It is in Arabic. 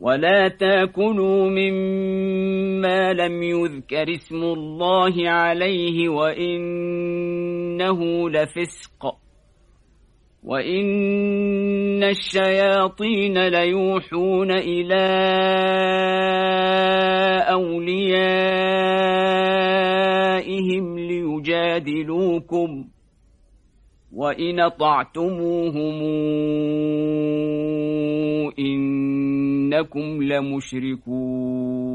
ولا تاكلوا مما لم يذكر اسم الله عليه وإنه لفسق وإن الشياطين ليوحون إلى أوليائهم ليجادلوكم وإن طعتموهم إنكم لمشركون.